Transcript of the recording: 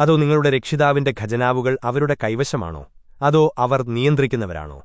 അതോ നിങ്ങളുടെ രക്ഷിതാവിന്റെ ഖജനാവുകൾ അവരുടെ കൈവശമാണോ? അതോ അവർ നിയന്ത്രിക്കുന്നവരാണോ?